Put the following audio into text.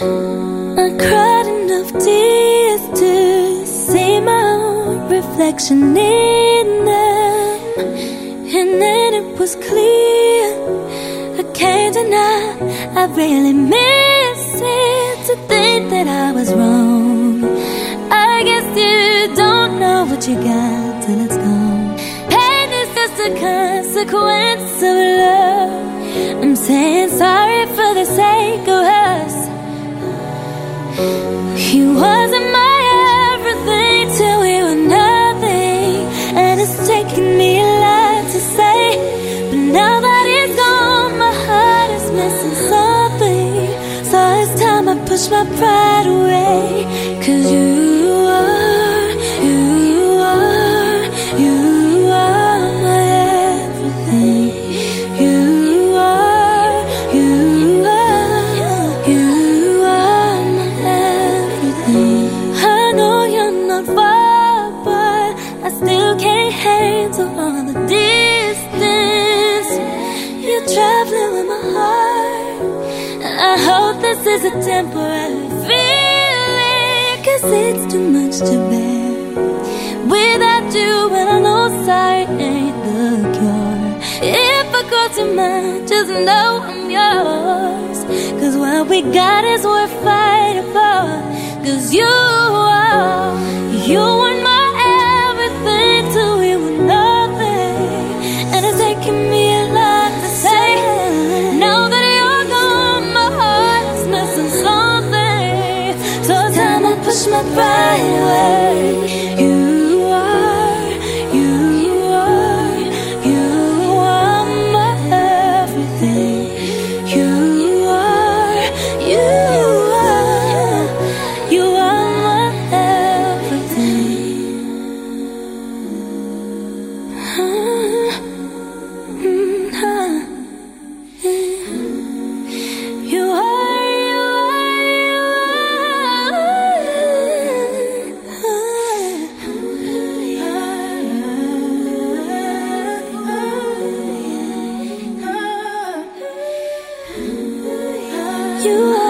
I cried enough tears to see my own reflection in them, and then it was clear I can't deny I really miss it to think that I was wrong. I guess you don't know what you got till it's gone. Pain is just a consequence of love. I'm saying sorry for the sake of. Push my pride away. Cause you are, you are, you are my everything. You are, you are, you are my everything. I know you're not far, but I still can't handle all the distance. You're traveling with my heart. I hope this is a temporary feeling, cause it's too much to bear. Without you, and I know sorry ain't the cure. If I cross your mind, just know I'm yours. Cause what we got is worth fighting for. Cause you away. You